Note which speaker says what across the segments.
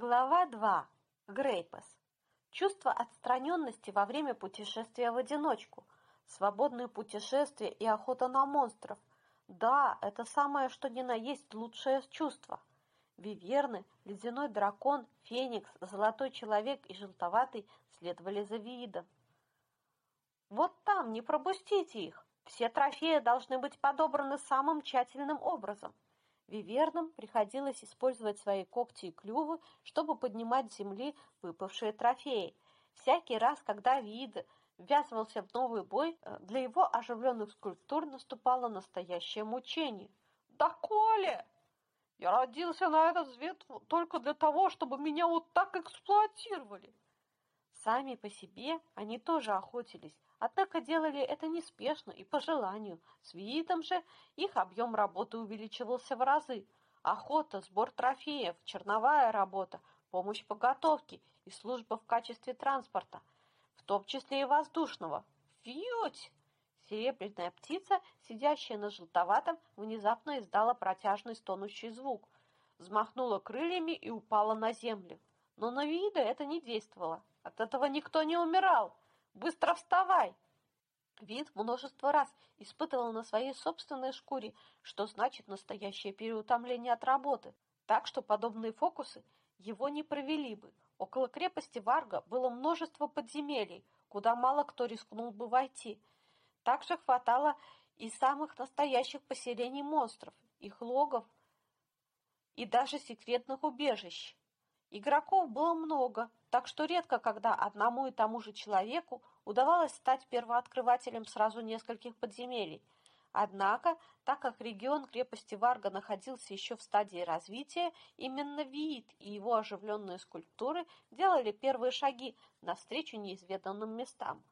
Speaker 1: Глава 2. Грейпас. Чувство отстраненности во время путешествия в одиночку. Свободные путешествия и охота на монстров. Да, это самое, что ни на есть лучшее чувство. Виверны, ледяной дракон, феникс, золотой человек и желтоватый следовали за видом. Вот там, не пропустите их. Все трофеи должны быть подобраны самым тщательным образом. Вивернам приходилось использовать свои когти и клювы, чтобы поднимать с земли выпавшие трофеи. Всякий раз, когда Виида ввязывался в новый бой, э, для его оживленных скульптур наступало настоящее мучение. «Да, Коля! Я родился на этот свет только для того, чтобы меня вот так эксплуатировали!» Сами по себе они тоже охотились, однако делали это неспешно и по желанию. С видом же их объем работы увеличивался в разы. Охота, сбор трофеев, черновая работа, помощь по готовке и служба в качестве транспорта, в том числе и воздушного. Фьють! Серебряная птица, сидящая на желтоватом, внезапно издала протяжный стонущий звук, взмахнула крыльями и упала на землю. Но на вида это не действовало. От этого никто не умирал. Быстро вставай!» Вид множество раз испытывал на своей собственной шкуре, что значит настоящее переутомление от работы. Так что подобные фокусы его не провели бы. Около крепости Варга было множество подземелий, куда мало кто рискнул бы войти. Также хватало и самых настоящих поселений монстров, их логов и даже секретных убежищ. Игроков было много, так что редко когда одному и тому же человеку удавалось стать первооткрывателем сразу нескольких подземелий. Однако, так как регион крепости Варга находился еще в стадии развития, именно Виит и его оживленные скульптуры делали первые шаги навстречу неизведанным местам.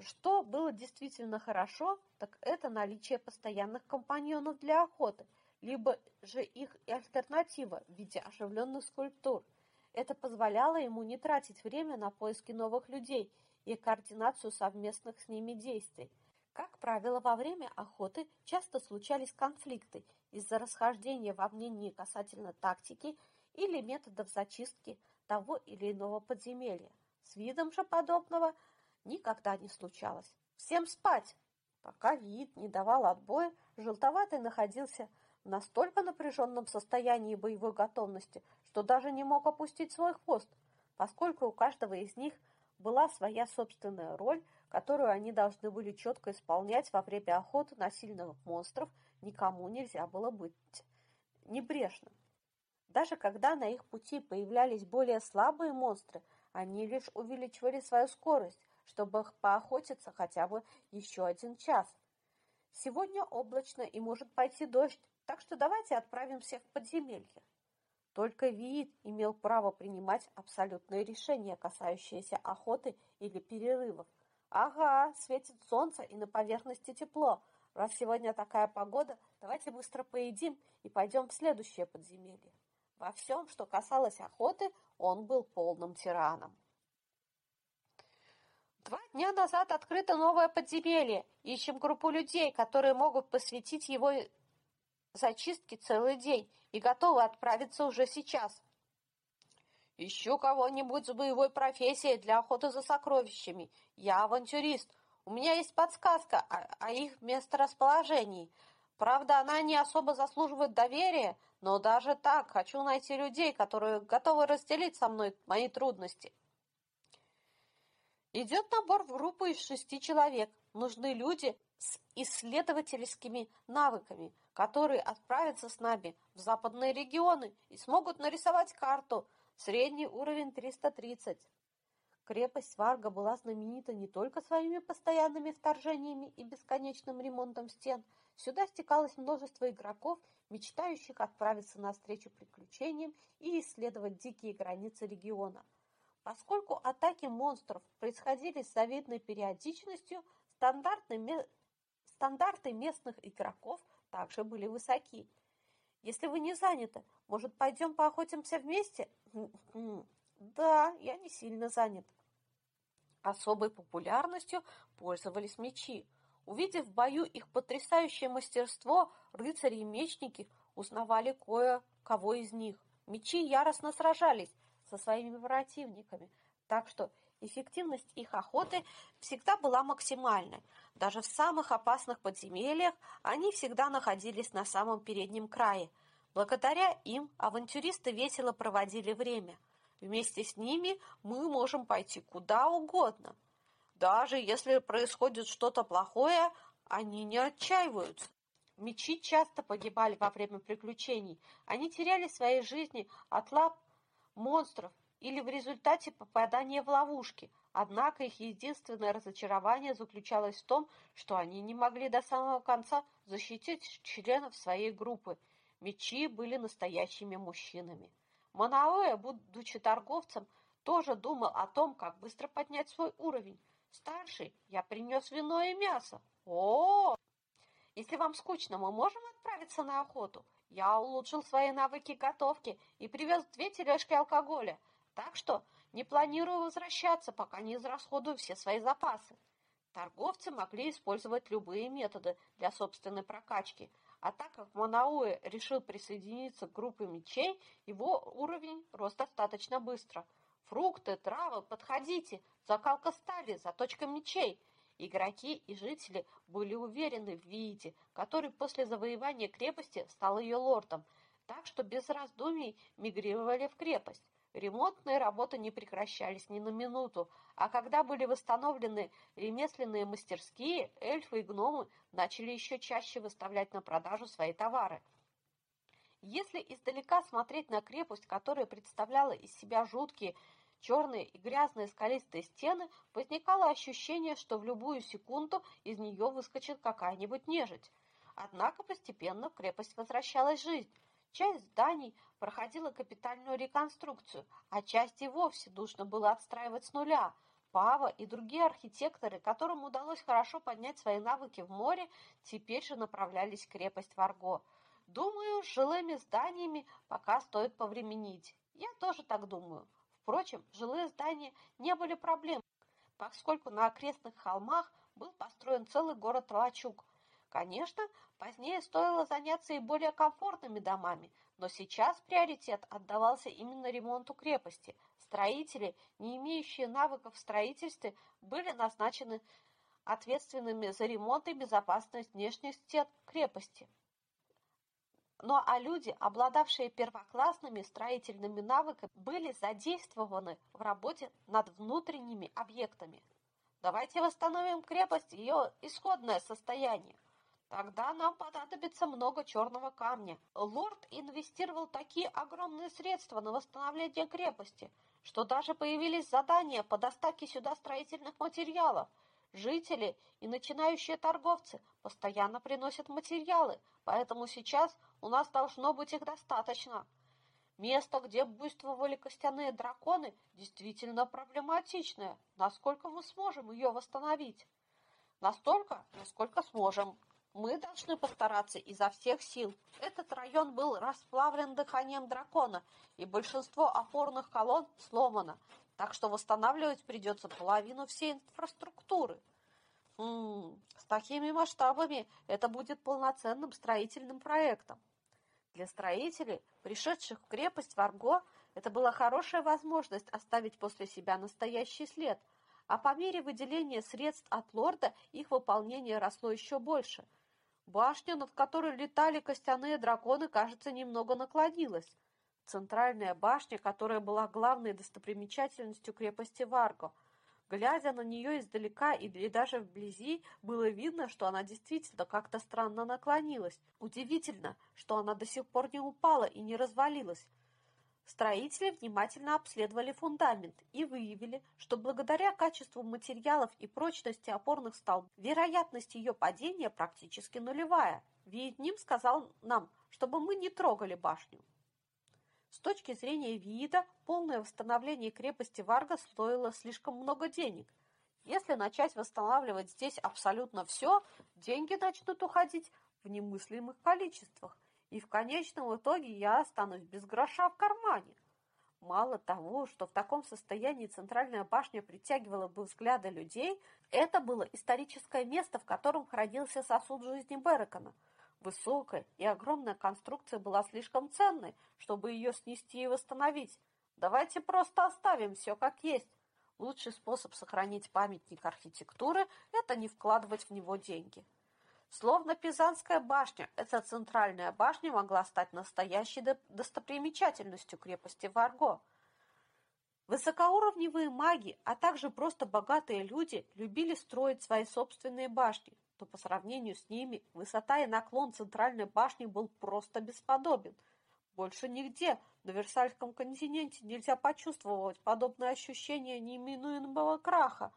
Speaker 1: Что было действительно хорошо, так это наличие постоянных компаньонов для охоты – либо же их альтернатива в виде оживленных скульптур. Это позволяло ему не тратить время на поиски новых людей и координацию совместных с ними действий. Как правило, во время охоты часто случались конфликты из-за расхождения во мнении касательно тактики или методов зачистки того или иного подземелья. С видом же подобного никогда не случалось. Всем спать! Пока вид не давал отбоя, желтоватый находился в настолько напряженном состоянии боевой готовности, что даже не мог опустить свой хвост, поскольку у каждого из них была своя собственная роль, которую они должны были четко исполнять во время охоты на сильных монстров, никому нельзя было быть небрежным. Даже когда на их пути появлялись более слабые монстры, они лишь увеличивали свою скорость, чтобы поохотиться хотя бы еще один час. Сегодня облачно и может пойти дождь, так что давайте отправим всех в подземелье. Только Виит имел право принимать абсолютные решения, касающиеся охоты или перерывов. Ага, светит солнце и на поверхности тепло. Раз сегодня такая погода, давайте быстро поедим и пойдем в следующее подземелье. Во всем, что касалось охоты, он был полным тираном. Два дня назад открыто новое подземелье. Ищем группу людей, которые могут посвятить его зачистки целый день и готовы отправиться уже сейчас. Ищу кого-нибудь с боевой профессией для охоты за сокровищами. Я авантюрист. У меня есть подсказка о, о их месторасположении. Правда, она не особо заслуживает доверия, но даже так хочу найти людей, которые готовы разделить со мной мои трудности. Идет набор в группу из шести человек. Нужны люди, с исследовательскими навыками, которые отправятся с нами в западные регионы и смогут нарисовать карту. Средний уровень 330. Крепость Варга была знаменита не только своими постоянными вторжениями и бесконечным ремонтом стен. Сюда стекалось множество игроков, мечтающих отправиться навстречу приключениям и исследовать дикие границы региона. Поскольку атаки монстров происходили с завидной периодичностью, стандартный Стандарты местных игроков также были высоки. Если вы не заняты, может, пойдем поохотимся вместе? Да, я не сильно занят. Особой популярностью пользовались мечи. Увидев в бою их потрясающее мастерство, рыцари и мечники узнавали кое-кого из них. Мечи яростно сражались со своими противниками, так что эффективность их охоты всегда была максимальной. Даже в самых опасных подземельях они всегда находились на самом переднем крае. Благодаря им авантюристы весело проводили время. Вместе с ними мы можем пойти куда угодно. Даже если происходит что-то плохое, они не отчаиваются. Мечи часто погибали во время приключений. Они теряли свои жизни от лап монстров или в результате попадания в ловушки. Однако их единственное разочарование заключалось в том, что они не могли до самого конца защитить членов своей группы. Мечи были настоящими мужчинами. Манаоэ, будучи торговцем, тоже думал о том, как быстро поднять свой уровень. Старший, я принес вино и мясо. О, -о, -о! Если вам скучно, мы можем отправиться на охоту. Я улучшил свои навыки готовки и привез две тележки алкоголя. Так что не планирую возвращаться, пока не израсходую все свои запасы. Торговцы могли использовать любые методы для собственной прокачки, а так как Манауэ решил присоединиться к группе мечей, его уровень рос достаточно быстро. Фрукты, травы, подходите, закалка стали, заточка мечей – Игроки и жители были уверены в Виите, который после завоевания крепости стал ее лордом, так что без раздумий мигрировали в крепость. Ремонтные работы не прекращались ни на минуту, а когда были восстановлены ремесленные мастерские, эльфы и гномы начали еще чаще выставлять на продажу свои товары. Если издалека смотреть на крепость, которая представляла из себя жуткие черные и грязные скалистые стены, возникало ощущение, что в любую секунду из нее выскочит какая-нибудь нежить. Однако постепенно крепость возвращалась жизнь. Часть зданий проходила капитальную реконструкцию, а часть и вовсе нужно было отстраивать с нуля. Пава и другие архитекторы, которым удалось хорошо поднять свои навыки в море, теперь же направлялись в крепость Варго. Думаю, с жилыми зданиями пока стоит повременить. Я тоже так думаю. Впрочем, жилые здания не были проблемой, поскольку на окрестных холмах был построен целый город Лачуг. Конечно, позднее стоило заняться и более комфортными домами, но сейчас приоритет отдавался именно ремонту крепости. Строители, не имеющие навыков в строительстве, были назначены ответственными за ремонт и безопасность внешних стен крепости. Ну а люди, обладавшие первоклассными строительными навыками, были задействованы в работе над внутренними объектами. Давайте восстановим крепость и ее исходное состояние. Тогда нам понадобится много черного камня. Лорд инвестировал такие огромные средства на восстановление крепости, что даже появились задания по доставке сюда строительных материалов – Жители и начинающие торговцы постоянно приносят материалы, поэтому сейчас у нас должно быть их достаточно. Место, где буйствовали костяные драконы, действительно проблематичное. Насколько мы сможем ее восстановить? Настолько, насколько сможем. Мы должны постараться изо всех сил. Этот район был расплавлен дыханием дракона, и большинство опорных колонн сломано. Так что восстанавливать придется половину всей инфраструктуры. М -м, с такими масштабами это будет полноценным строительным проектом. Для строителей, пришедших в крепость Варго, это была хорошая возможность оставить после себя настоящий след, а по мере выделения средств от лорда их выполнение росло еще больше. Башня, над которой летали костяные драконы, кажется, немного наклонилась. Центральная башня, которая была главной достопримечательностью крепости Варго. Глядя на нее издалека или даже вблизи, было видно, что она действительно как-то странно наклонилась. Удивительно, что она до сих пор не упала и не развалилась. Строители внимательно обследовали фундамент и выявили, что благодаря качеству материалов и прочности опорных столбов вероятность ее падения практически нулевая. Виетним сказал нам, чтобы мы не трогали башню. С точки зрения вида, полное восстановление крепости Варга стоило слишком много денег. Если начать восстанавливать здесь абсолютно все, деньги начнут уходить в немыслимых количествах, и в конечном итоге я останусь без гроша в кармане. Мало того, что в таком состоянии центральная башня притягивала бы взгляды людей, это было историческое место, в котором хранился сосуд жизни Беракона – Высокая и огромная конструкция была слишком ценной, чтобы ее снести и восстановить. Давайте просто оставим все как есть. Лучший способ сохранить памятник архитектуры – это не вкладывать в него деньги. Словно Пизанская башня, эта центральная башня могла стать настоящей достопримечательностью крепости Варго. Высокоуровневые маги, а также просто богатые люди любили строить свои собственные башни, но по сравнению с ними высота и наклон центральной башни был просто бесподобен. Больше нигде на Версальском континенте нельзя почувствовать подобное ощущение неименуемого краха,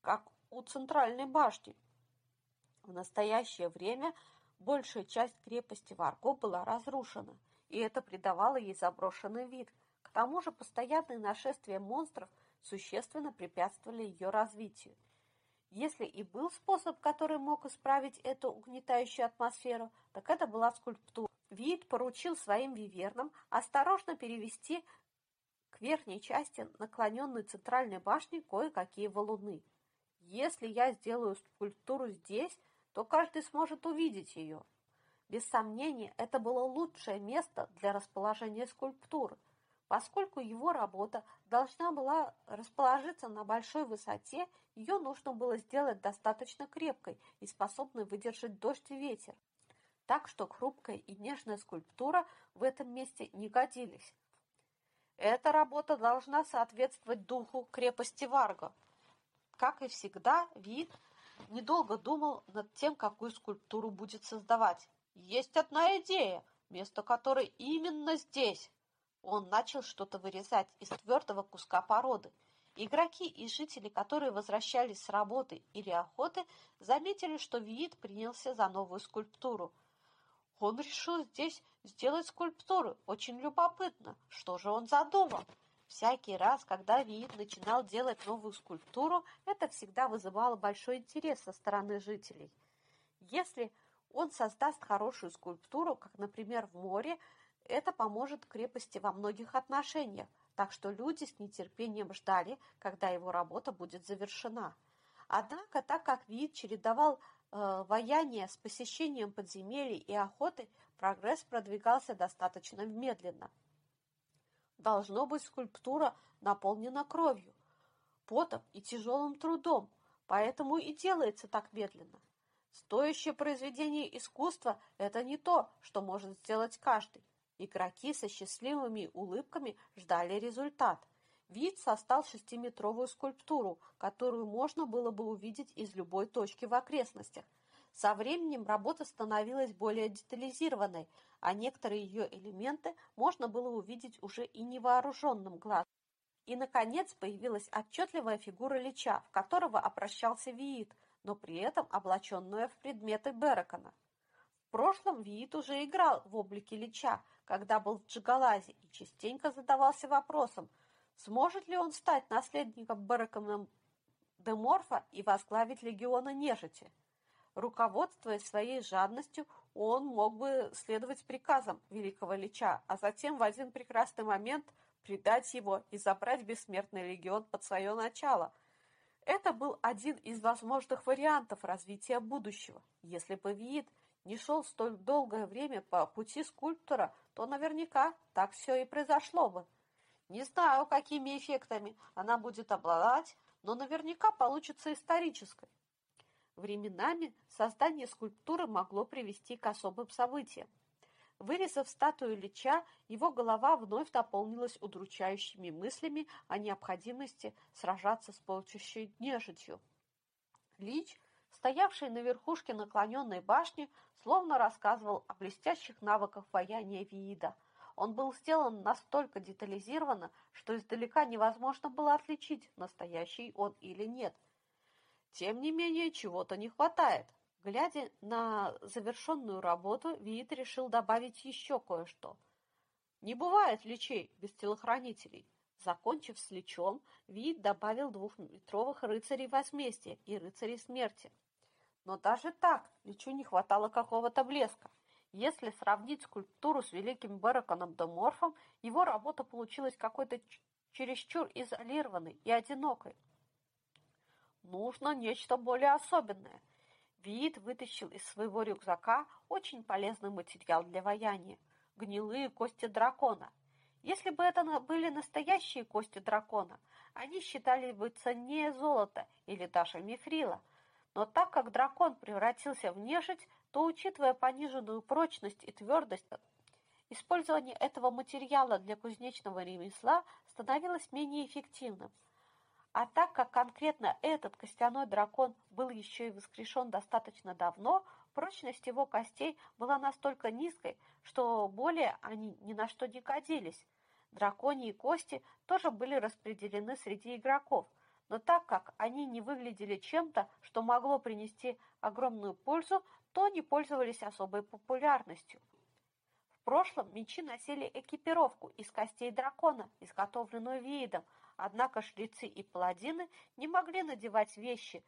Speaker 1: как у центральной башни. В настоящее время большая часть крепости Варго была разрушена, и это придавало ей заброшенный вид. К тому же постоянные нашествия монстров существенно препятствовали ее развитию. Если и был способ, который мог исправить эту угнетающую атмосферу, так это была скульптура. Вид поручил своим вивернам осторожно перевести к верхней части наклоненной центральной башни кое-какие валуны. Если я сделаю скульптуру здесь, то каждый сможет увидеть ее. Без сомнения, это было лучшее место для расположения скульптуры, поскольку его работа должна была расположиться на большой высоте, ее нужно было сделать достаточно крепкой и способной выдержать дождь и ветер. Так что хрупкая и нежная скульптура в этом месте не годились. Эта работа должна соответствовать духу крепости Варго. Как и всегда, вид недолго думал над тем, какую скульптуру будет создавать. Есть одна идея, место которой именно здесь. Он начал что-то вырезать из твердого куска породы. Игроки и жители, которые возвращались с работы или охоты, заметили, что Виит принялся за новую скульптуру. Он решил здесь сделать скульптуру. Очень любопытно, что же он задумал. Всякий раз, когда Виит начинал делать новую скульптуру, это всегда вызывало большой интерес со стороны жителей. Если он создаст хорошую скульптуру, как, например, в море, это поможет крепости во многих отношениях, так что люди с нетерпением ждали, когда его работа будет завершена. Однако, так как Виит чередовал э, ваяние с посещением подземелий и охоты, прогресс продвигался достаточно медленно. Должно быть, скульптура наполнена кровью, потом и тяжелым трудом, поэтому и делается так медленно. Стоящее произведение искусства – это не то, что может сделать каждый. Игроки со счастливыми улыбками ждали результат. Вид создал шестиметровую скульптуру, которую можно было бы увидеть из любой точки в окрестностях. Со временем работа становилась более детализированной, а некоторые ее элементы можно было увидеть уже и невооруженным глазом. И, наконец, появилась отчетливая фигура Лича, в которого обращался Виит, но при этом облаченная в предметы Беракона. В прошлом Виит уже играл в облике Лича, когда был в Джигалазе, и частенько задавался вопросом, сможет ли он стать наследником Беракона Деморфа и возглавить легиона нежити. Руководствуясь своей жадностью, он мог бы следовать приказам великого Лича, а затем в один прекрасный момент предать его и забрать бессмертный легион под свое начало. Это был один из возможных вариантов развития будущего. Если бы Виит не шел столь долгое время по пути скульптора, то наверняка так все и произошло бы. Не знаю, какими эффектами она будет обладать, но наверняка получится исторической. Временами создание скульптуры могло привести к особым событиям. Вырезав статую Лича, его голова вновь наполнилась удручающими мыслями о необходимости сражаться с полчищей нежитью. Лич, стоявший на верхушке наклоненной башни, словно рассказывал о блестящих навыках вояния Виида. Он был сделан настолько детализированно, что издалека невозможно было отличить, настоящий он или нет – тем не менее, чего-то не хватает. Глядя на завершенную работу, Виит решил добавить еще кое-что. Не бывает лечей без телохранителей. Закончив с лечом, Виит добавил двухметровых рыцарей возмездия и рыцарей смерти. Но даже так лечу не хватало какого-то блеска. Если сравнить скульптуру с великим Бераконом Деморфом, его работа получилась какой-то чересчур изолированной и одинокой. Нужно нечто более особенное. Виит вытащил из своего рюкзака очень полезный материал для ваяния – гнилые кости дракона. Если бы это были настоящие кости дракона, они считались бы ценнее золота или даже мифрила. Но так как дракон превратился в нежить, то, учитывая пониженную прочность и твердость, использование этого материала для кузнечного ремесла становилось менее эффективным – а так как конкретно этот костяной дракон был еще и воскрешен достаточно давно, прочность его костей была настолько низкой, что более они ни на что не годились. Драконьи кости тоже были распределены среди игроков, но так как они не выглядели чем-то, что могло принести огромную пользу, то не пользовались особой популярностью. Прошлом мечи носили экипировку из костей дракона, изготовленную видом, Однако жрецы и паладины не могли надевать вещи,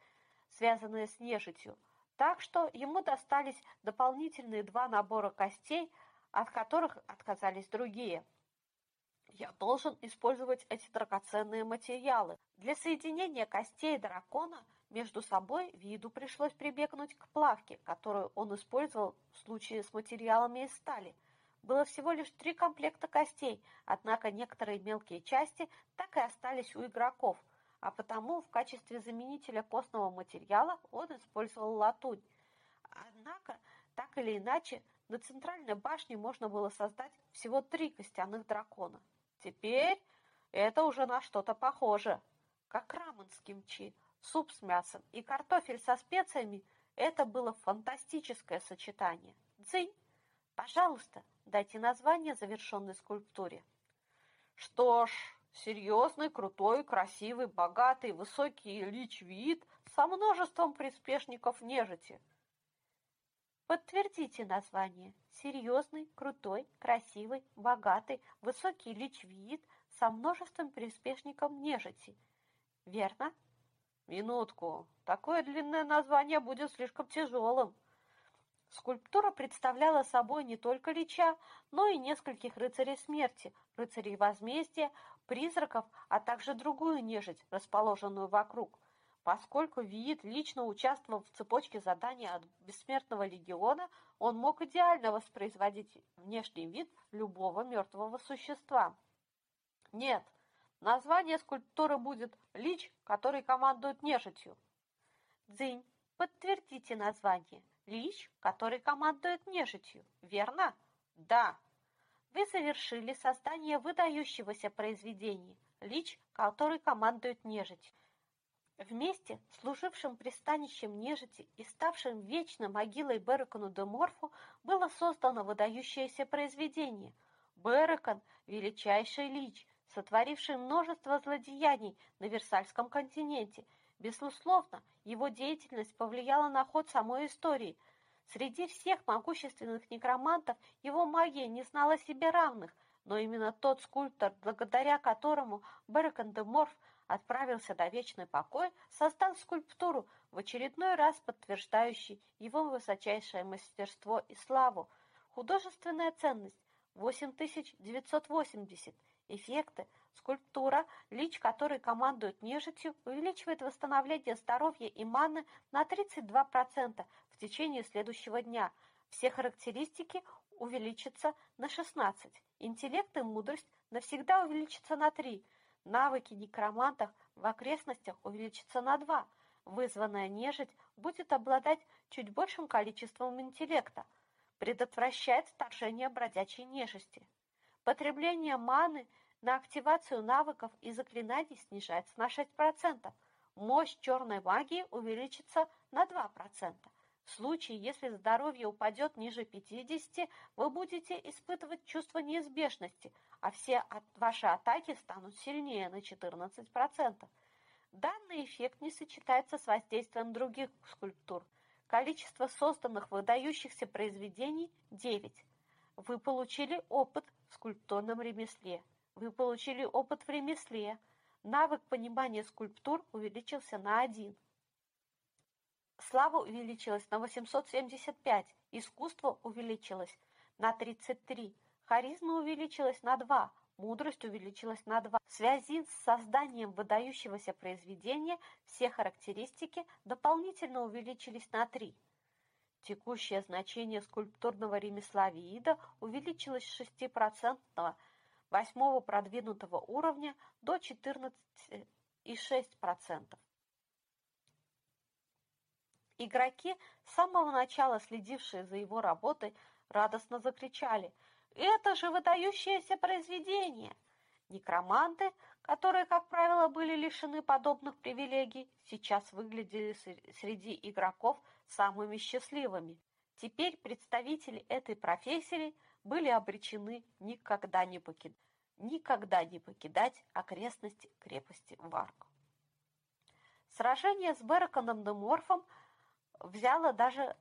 Speaker 1: связанные с нежитью, так что ему достались дополнительные два набора костей, от которых отказались другие. Я должен использовать эти драгоценные материалы. Для соединения костей дракона между собой виду пришлось прибегнуть к плавке, которую он использовал в случае с материалами из стали – было всего лишь три комплекта костей, однако некоторые мелкие части так и остались у игроков, а потому в качестве заменителя костного материала он использовал латунь. Однако, так или иначе, на центральной башне можно было создать всего три костяных дракона. Теперь это уже на что-то похоже. Как рамен с кимчи, суп с мясом и картофель со специями – это было фантастическое сочетание. Дзынь! Пожалуйста, дайте название завершенной скульптуре. Что ж, серьезный, крутой, красивый, богатый, высокий лич вид со множеством приспешников нежити. Подтвердите название. Серьезный, крутой, красивый, богатый, высокий лич вид со множеством приспешников нежити. Верно? Минутку. Такое длинное название будет слишком тяжелым. Скульптура представляла собой не только лича, но и нескольких рыцарей смерти, рыцарей возмездия, призраков, а также другую нежить, расположенную вокруг. Поскольку Виит лично участвовал в цепочке заданий от Бессмертного легиона, он мог идеально воспроизводить внешний вид любого мертвого существа. Нет, название скульптуры будет «Лич, который командует нежитью». Дзинь, подтвердите название. Лич, который командует нежитью, верно? Да. Вы совершили создание выдающегося произведения. Лич, который командует нежитью. Вместе, служившим пристанищем нежити и ставшим вечной могилой Берекону де Морфу, было создано выдающееся произведение. Берекон – величайший лич, сотворивший множество злодеяний на Версальском континенте – Безусловно, его деятельность повлияла на ход самой истории. Среди всех могущественных некромантов его магия не знала себе равных, но именно тот скульптор, благодаря которому Беркон де Морф отправился на вечный покой, создал скульптуру, в очередной раз подтверждающий его высочайшее мастерство и славу. Художественная ценность 8980, эффекты – Скульптура, лич который командует нежитью, увеличивает восстановление здоровья и маны на 32% в течение следующего дня. Все характеристики увеличатся на 16. Интеллект и мудрость навсегда увеличатся на 3. Навыки некромантов в окрестностях увеличатся на 2. Вызванная нежить будет обладать чуть большим количеством интеллекта. Предотвращает вторжение бродячей нежити. Потребление маны – на активацию навыков и заклинаний снижается на 6%. Мощь черной магии увеличится на 2%. В случае, если здоровье упадет ниже 50, вы будете испытывать чувство неизбежности, а все ваши атаки станут сильнее на 14%. Данный эффект не сочетается с воздействием других скульптур. Количество созданных выдающихся произведений – 9. Вы получили опыт в скульптурном ремесле. Вы получили опыт в ремесле. Навык понимания скульптур увеличился на один. Слава увеличилась на 875, искусство увеличилось на 33, харизма увеличилась на 2, мудрость увеличилась на 2. В связи с созданием выдающегося произведения все характеристики дополнительно увеличились на 3. Текущее значение скульптурного ремесла Виида увеличилось с 6% восьмого продвинутого уровня до 14,6%. Игроки, с самого начала следившие за его работой, радостно закричали «Это же выдающееся произведение!» Некроманты, которые, как правило, были лишены подобных привилегий, сейчас выглядели среди игроков самыми счастливыми. Теперь представители этой профессии были обречены никогда не, покид... никогда не покидать окрестности крепости Варк. Сражение с Бераконом Деморфом взяло даже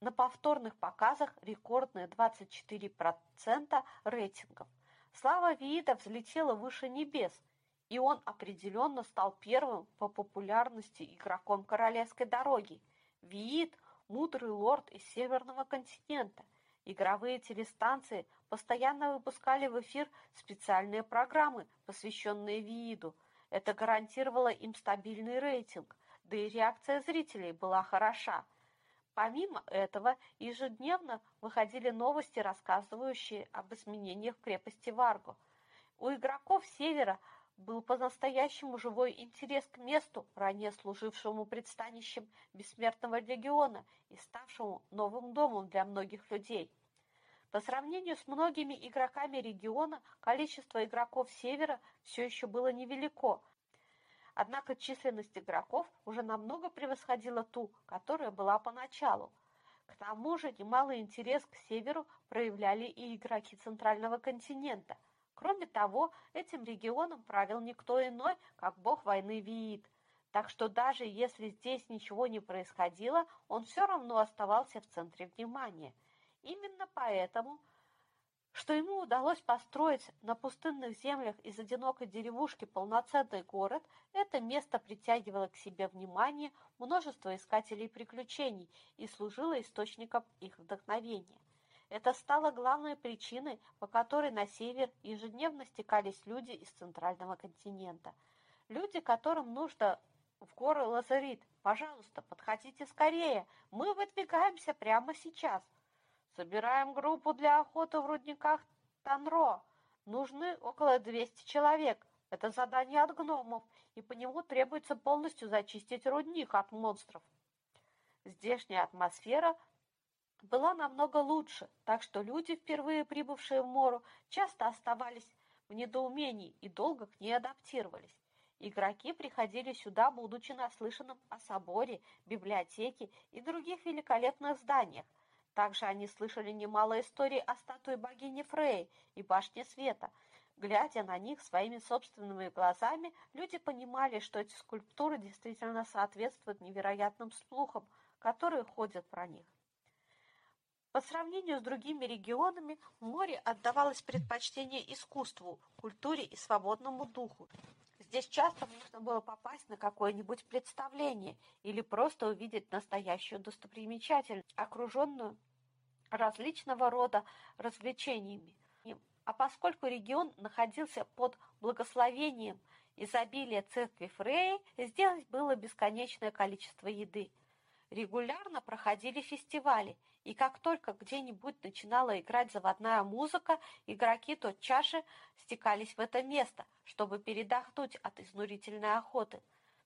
Speaker 1: на повторных показах рекордные 24% рейтингов. Слава Виида взлетела выше небес, и он определенно стал первым по популярности игроком королевской дороги. Виит – мудрый лорд из северного континента. Игровые телестанции постоянно выпускали в эфир специальные программы, посвященные Вииду. Это гарантировало им стабильный рейтинг, да и реакция зрителей была хороша – Помимо этого, ежедневно выходили новости, рассказывающие об изменениях в крепости Варго. У игроков Севера был по-настоящему живой интерес к месту, ранее служившему предстанищем Бессмертного легиона и ставшему новым домом для многих людей. По сравнению с многими игроками региона, количество игроков Севера все еще было невелико, Однако численность игроков уже намного превосходила ту, которая была поначалу. К тому же немалый интерес к северу проявляли и игроки Центрального континента. Кроме того, этим регионом правил никто иной, как бог войны Виит. Так что даже если здесь ничего не происходило, он все равно оставался в центре внимания. Именно поэтому что ему удалось построить на пустынных землях из одинокой деревушки полноценный город, это место притягивало к себе внимание множество искателей приключений и служило источником их вдохновения. Это стало главной причиной, по которой на север ежедневно стекались люди из центрального континента. Люди, которым нужно в горы Лазарит. Пожалуйста, подходите скорее, мы выдвигаемся прямо сейчас. Собираем группу для охоты в рудниках Танро. Нужны около 200 человек. Это задание от гномов, и по нему требуется полностью зачистить рудник от монстров. Здешняя атмосфера была намного лучше, так что люди, впервые прибывшие в Мору, часто оставались в недоумении и долго к ней адаптировались. Игроки приходили сюда, будучи наслышанным о соборе, библиотеке и других великолепных зданиях, также они слышали немало историй о статуе богини Фрей и башне света. Глядя на них своими собственными глазами, люди понимали, что эти скульптуры действительно соответствуют невероятным слухам, которые ходят про них. По сравнению с другими регионами, море отдавалось предпочтение искусству, культуре и свободному духу. Здесь часто можно было попасть на какое-нибудь представление или просто увидеть настоящую достопримечательность, окруженную различного рода развлечениями. А поскольку регион находился под благословением изобилия церкви Фреи, сделать было бесконечное количество еды. Регулярно проходили фестивали, и как только где-нибудь начинала играть заводная музыка, игроки тотчас же стекались в это место, чтобы передохнуть от изнурительной охоты.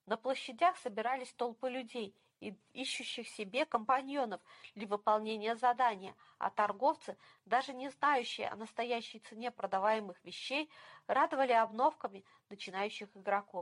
Speaker 1: На площадях собирались толпы людей, ищущих себе компаньонов для выполнения задания, а торговцы, даже не знающие о настоящей цене продаваемых вещей, радовали обновками начинающих игроков.